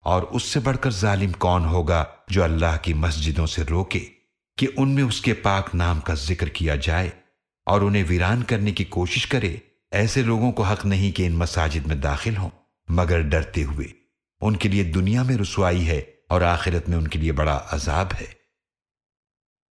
اور اس سے بڑھ کر ظالم کون ہوگا جو اللہ کی مسجدوں سے روکے کہ ان میں اس کے پاک نام کا ذکر کیا جائے اور انہیں ویران کرنے کی کوشش کرے؟ ایسے لوگوں کو حق نہیں کہ ان مساجد میں داخل ہوں۔ مگر ڈرتے ہوئے، ان کے لیے دنیا میں رسوائی ہے اور آخرت میں ان کے لیے بڑا عذاب ہے۔